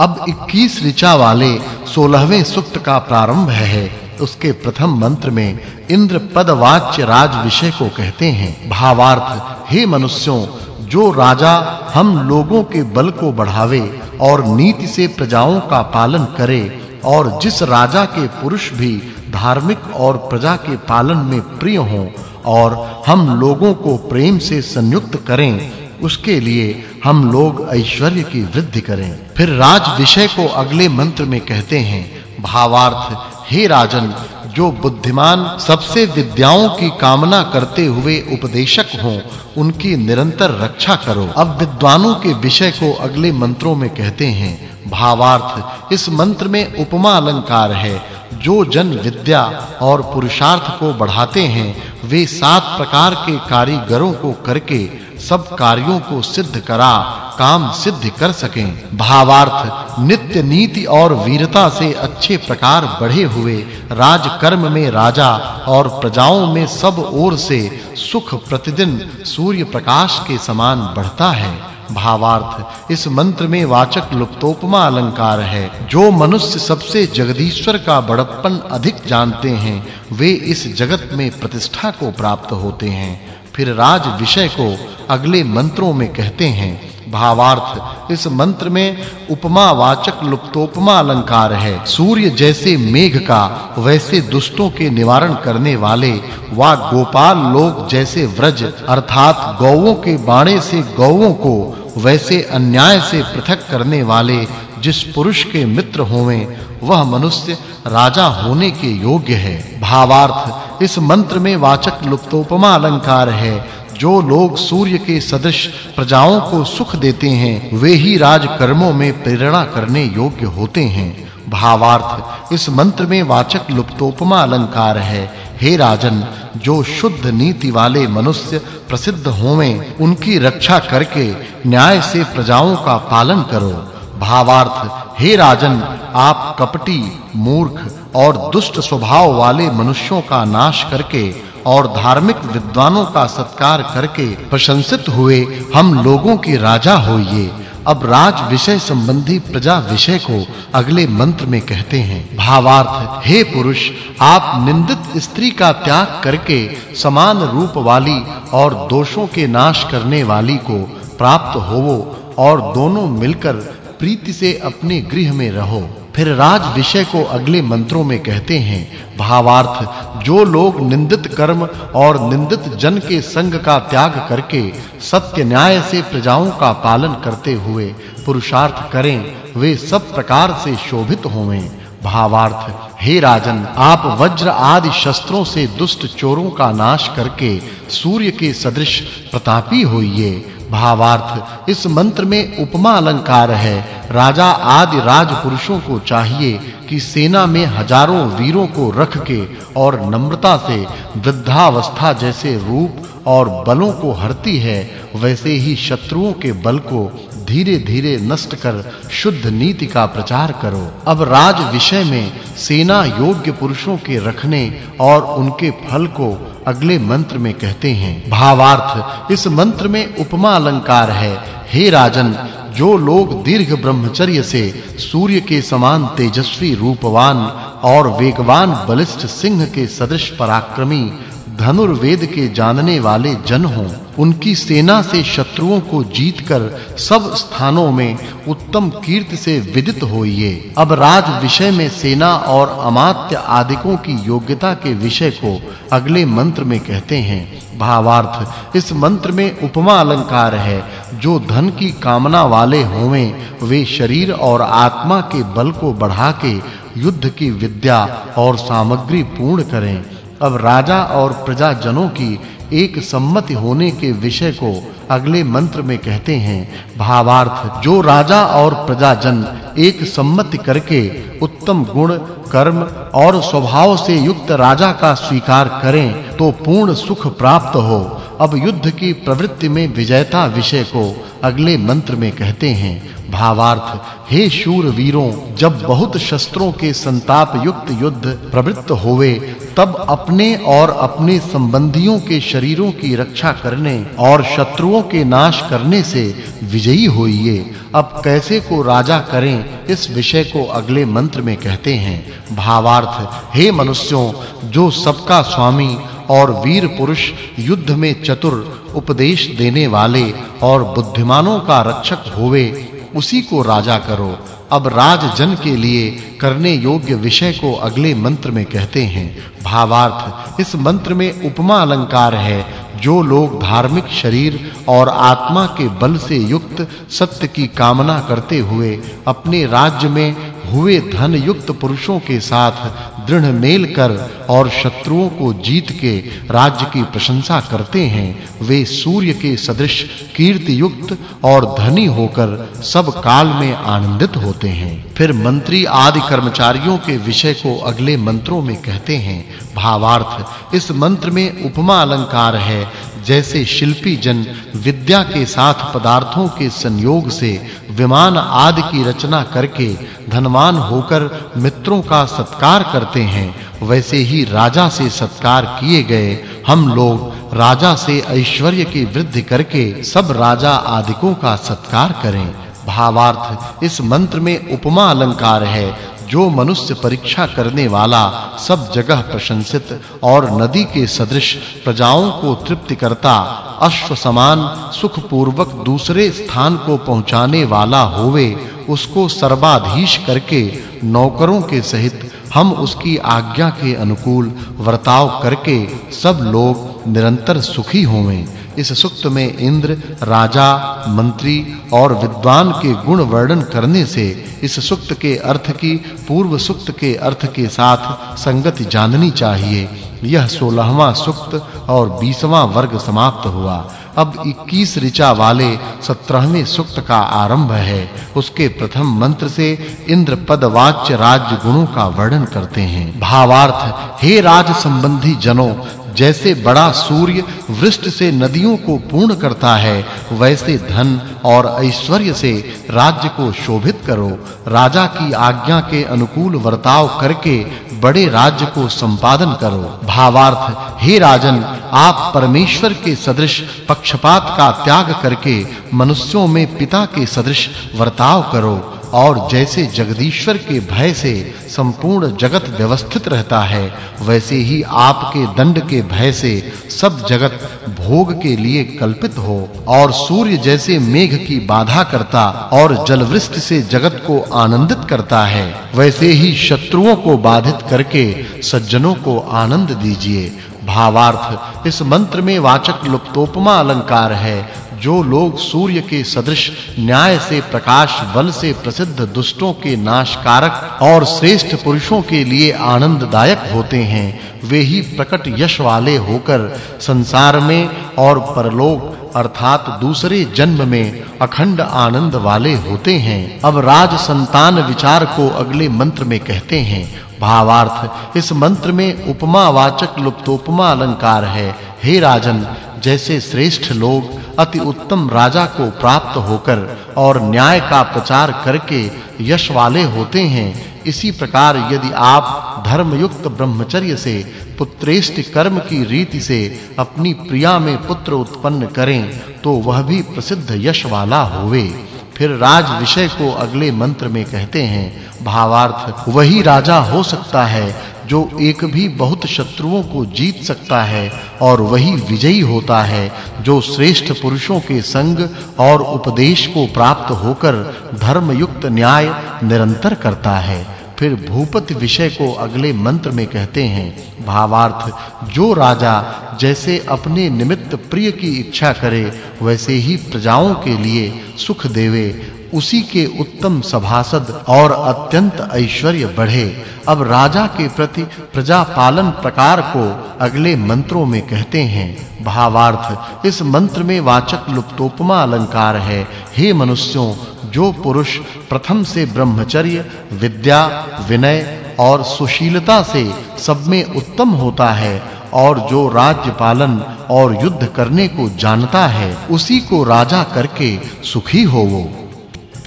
अब 21 ऋचा वाले 16वें सूक्त का प्रारंभ है उसके प्रथम मंत्र में इंद्र पदवाच्य राज विषय को कहते हैं। भावार्थ, हे मनुष्यों, जो राजा हम लोगों के बल को बढ़ावे और नीति से प्रजाओं का पालन करे और जिस राजा के पुरुष भी धार्मिक और प्रजा के पालन में प्रिय हों और हम लोगों को प्रेम से संयुक्त करें उसके लिए हम लोग ऐश्वर्य की वृद्धि करें। फिर राज विषय को अगले मंत्र में कहते हैं, भावार्थ, हे राजन, जो बुद्धिमान सबसे विद्याओं की कामना करते हुए उपदेशक हों, उनकी निरंतर रक्षा करो। अब विद्वानों के विषय को अगले मंत्रों में कहते हैं, भावार्थ, इस मंत्र में उपमा अलंकार है, जो जन विद्या और पुरुषार्थ को बढ़ाते हैं वे सात प्रकार के कारीगरों को करके सब कार्यों को सिद्ध करा, काम सिद्ध कर सकें। भावार्थ, नित्य नीति और वीरता से अच्छे प्रकार बढ़े हुए राज कर्म में राजा और प्रजाओं में सब ओर से सुख प्रतिदिन सूर्य प्रकाश के समान बढ़ता है। भावार्थ, इस मंत्र में वाचक् लुप्तोपमा अलंकार है। जो मनुष्य सबसे जगदीश्वर का बड़प्पन अधिक जानते हैं, वे इस जगत में प्रतिष्ठा को प्राप्त होते हैं। फिर राज विषय को अगले मंत्रों में कहते हैं भावार्थ। इस मंत्र में उपमा वाचक लुप्तोपमा अलंकार है। सूर्य जैसे मेघ का, वैसे दुष्टों के निवारण करने वाले वा गोपाल लोग जैसे व्रज, अर्थात गौओं के बाणे से गौओं को, वैसे अन्याय से पृथक करने वाले जिस पुरुष के मित्र होवें, वह मनुष्य राजा होने के योग्य है। भावार्थ। इस मंत्र में वाचक् लुप्तोपमा अलंकार है। जो लोग सूर्य के सदृश प्रजाओं को सुख देते हैं, वे ही राजकर्मों में प्रेरणा करने योग्य होते हैं। भावार्थ, इस मंत्र में वाचक् लुप्तोपमा अलंकार है। हे राजन, जो शुद्ध नीति वाले मनुष्य प्रसिद्ध होवें, उनकी रक्षा करके न्याय से प्रजाओं का पालन करो। भावार्थ, हे राजन, आप कपटी, मूर्ख और दुष्ट स्वभाव वाले मनुष्यों का नाश करके और धार्मिक विद्वानों का सत्कार करके प्रशंसित हुए, हम लोगों के राजा होइए। अब राज विषय संबंधी प्रजा विषय को अगले मंत्र में कहते हैं। भावार्थ, हे पुरुष, आप निंदित स्त्री का त्याग करके समान रूप वाली और दोषों के नाश करने वाली को प्राप्त होवो और दोनों मिलकर प्रीति से अपने गृह में रहो। फिर राज विषय को अगले मंत्रों में कहते हैं, भावार्थ, जो लोग निंदित कर्म और निंदित जन के संग का त्याग करके सत्य न्याय से प्रजाओं का पालन करते हुए पुरुषार्थ करें, वे सब प्रकार से शोभित होवें। भावार्थ, हे राजन, आप वज्र आदि शस्त्रों से दुष्ट चोरों का नाश करके सूर्य के सदृश प्रतापी होइए। भावार्थ। इस मंत्र में उपमा अलंकार है। राजा आदि राजपुरुषों को चाहिए कि सेना में हज़ारों वीरों को रख के और नम्रता से, वृद्धावस्था जैसे रूप और बलों को हरती है, वैसे ही शत्रुओं के बल को धीरे-धीरे नष्ट कर शुद्ध नीति का प्रचार करो। अब राज विषय में सेना योग्य पुरुषों के रखने और उनके फल को अगले मंत्र में कहते हैं। भावार्थ, इस मंत्र में उपमा अलंकार है। हे राजन, जो लोग दीर्घ ब्रह्मचर्य से सूर्य के समान तेजस्वी रूपवान और वेगवान बलिष्ठ सिंह के सदृश पराक्रमी धनुर्वेद के जानने वाले जन हों, उनकी सेना से शत्रुओं को जीतकर सब स्थानों में उत्तम कीर्ति से विदित होइए। अब राज विषय में सेना और अमात्य आदिकों की योग्यता के विषय को अगले मंत्र में कहते हैं। भावार्थ, इस मंत्र में उपमा अलंकार है। जो धन की कामना वाले होवें, वे शरीर और आत्मा के बल को बढ़ा के युद्ध की विद्या और सामग्री पूर्ण करें। अब राजा और प्रजाजनों की एक सम्मति होने के विषय को अगले मंत्र में कहते हैं, भावार्थ, जो राजा और प्रजाजन एक सम्मति करके उत्तम गुण, कर्म और स्वभाव से युक्त राजा का स्वीकार करें तो पूर्ण सुख प्राप्त हो। अब युद्ध की प्रवृत्ति में विजयता विषय को अगले मंत्र में कहते हैं, भावार्थ, हे शूर वीरों जब बहुत शस्त्रों के संताप युक्त युद्ध प्रवृत्त होवे तब अपने और अपने संबंधियों के शरीरों की रक्षा करने और शत्रुओं के नाश करने से विजयी होइए। अब कैसे को राजा करें, इस विषय को अगले मंत्र में कहते हैं। भावार्थ, हे मनुष्यों, जो सबका स्वामी और वीर पुरुष युद्ध में चतुर उपदेश देने वाले और बुद्धिमानों का रक्षक होवे, उसी को राजा करो। अब राज जन के लिए करने योग्य विषय को अगले मंत्र में कहते हैं। भावार्थ, इस मंत्र में उपमा अलंकार है, जो लोग धार्मिक शरीर और आत्मा के बल से युक्त सत्य की कामना करते हुए अपने राज्य में हुए धन युक्त पुरुषों के साथ दृढ़ मेल कर और शत्रुओं को जीत के राज्य की प्रशंसा करते हैं, वे सूर्य के सदृश कीर्ति युक्त और धनी होकर सब काल में आनंदित होते हैं। फिर मंत्री आदि कर्मचारियों के विषय को अगले मंत्रों में कहते हैं, भावार्थ, इस मंत्र में उपमा अलंकार है जैसे शिल्पी जन विद्या के साथ पदार्थों के संयोग से विमान आदि की रचना करके धनवान होकर मित्रों का सत्कार करते हैं, वैसे ही राजा से सत्कार किए गए हम लोग राजा से ऐश्वर्य की वृद्धि करके सब राजा आदिकों का सत्कार करें। भावार्थ, इस मंत्र में उपमा अलंकार है जो मनुष्य परीक्षा करने वाला सब जगह प्रशंसित और नदी के सदृश प्रजाओं को तृप्ति करता, अश्व समान सुख पूर्वक दूसरे स्थान को पहुँचाने वाला होवे, उसको सर्वाधीश करके, नौकरों के सहित हम उसकी आज्ञा के अनुकूल वर्ताव करके सब लोग निरंतर सुखी होवें। इस सुक्त में इंद्र, राजा, मंत्री और विद्वान के गुण वर्णन करने से इस सुक्त के अर्थ की, पूर्व सुक्त के अर्थ के साथ संगति जाननी चाहिए। यह 16वां सुक्त और 20वां वर्ग समाप्त हुआ। अब 21 ऋचा वाले 17वें सुक्त का आरंभ है। उसके प्रथम मंत्र से इंद्र पद वाच्य राज्य गुणों का वर्णन करते हैं। भावार्थ, हे राज संबंधी जनों जैसे बड़ा सूर्य वृष्ट से नदियों को पूर्ण करता है, वैसे धन और ऐश्वर्य से राज्य को शोभित करो। राजा की आज्ञा के अनुकूल वर्ताव करके बड़े राज्य को संपादन करो। भावार्थ, हे राजन, आप परमेश्वर के सदृश पक्षपात का त्याग करके मनुष्यों में पिता के सदृश वर्ताव करो। और जैसे जगदीश्वर के भय से संपूर्ण जगत व्यवस्थित रहता है, वैसे ही आपके दंड के भय से सब जगत भोग के लिए कल्पित हो। और सूर्य जैसे मेघ की बाधा करता और जलवृष्टि से जगत को आनंदित करता है, वैसे ही शत्रुओं को बाधित करके सज्जनों को आनंद दीजिए। भावार्थ, इस मंत्र में वाचक् लुप्तोपमा अलंकार है। जो लोग सूर्य के सदृश, न्याय से प्रकाश, बल से प्रसिद्ध दुष्टों के नाशकारक और श्रेष्ठ पुरुषों के लिए आनंददायक होते हैं, वे ही प्रकट यश वाले होकर संसार में और परलोक, अर्थात दूसरे जन्म में अखंड आनंद वाले होते हैं। अब राज संतान विचार को अगले मंत्र में कहते हैं। भावार्थ, इस मंत्र में उपमा वाचक लुप्तोपमा अलंकार है। हे राजन जैसे श्रेष्ठ लोग अति उत्तम राजा को प्राप्त होकर और न्याय का प्रचार करके यश वाले होते हैं, इसी प्रकार यदि आप धर्मयुक्त ब्रह्मचर्य से, पुत्रेष्ट कर्म की रीति से अपनी प्रिया में पुत्र उत्पन्न करें तो वह भी प्रसिद्ध यश वाला होवे। फिर राज विषय को अगले मंत्र में कहते हैं, भावार्थ वही राजा हो सकता है जो एक भी बहुत शत्रुओं को जीत सकता है और वही विजयी होता है, जो श्रेष्ठ पुरुषों के संग और उपदेश को प्राप्त होकर धर्म युक्त न्याय निरंतर करता है। फिर भूपति विषय को अगले मंत्र में कहते हैं, भावार्थ, जो राजा जैसे अपने निमित्त प्रिय की इच्छा करे, वैसे ही प्रजाओं के लिए सुख देवे उसी के उत्तम सभासद और अत्यंत ऐश्वर्य बढ़े। अब राजा के प्रति प्रजा पालन प्रकार को अगले मंत्रों में कहते हैं। भावार्थ, इस मंत्र में वाचक् लुप्तोपमा अलंकार है। हे मनुष्यों, जो पुरुष प्रथम से ब्रह्मचर्य, विद्या, विनय और सुशीलता से सब में उत्तम होता है और जो राज्य पालन और युद्ध करने को जानता है, उसी को राजा करके सुखी होवो।